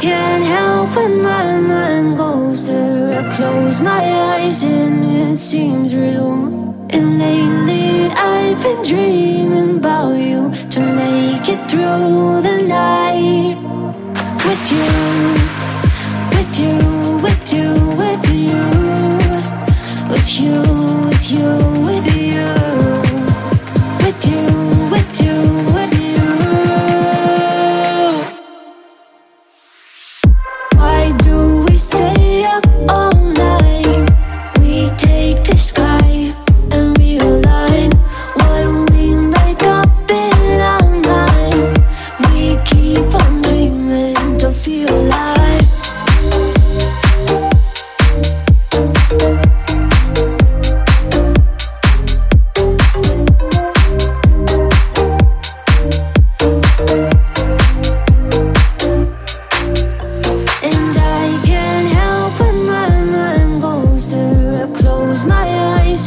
can't help when my mind goes there. I close my eyes and it seems real. And lately I've been dreaming about you to make it through the night with you, with you, with you, with you, with you, with you, with you, with you. With you. feel alive.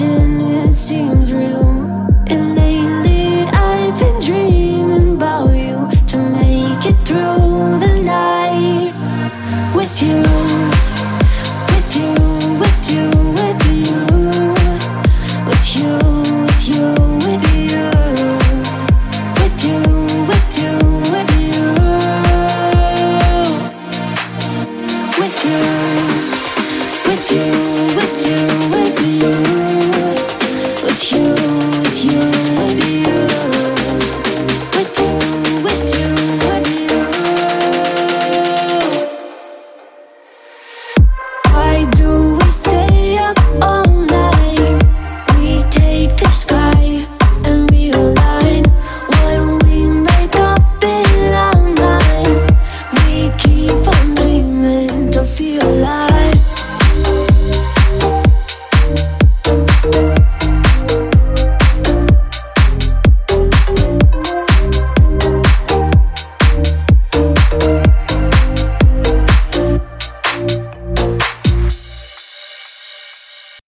It seems real. And lately I've been dreaming about you to make it through the night with you, you, with you.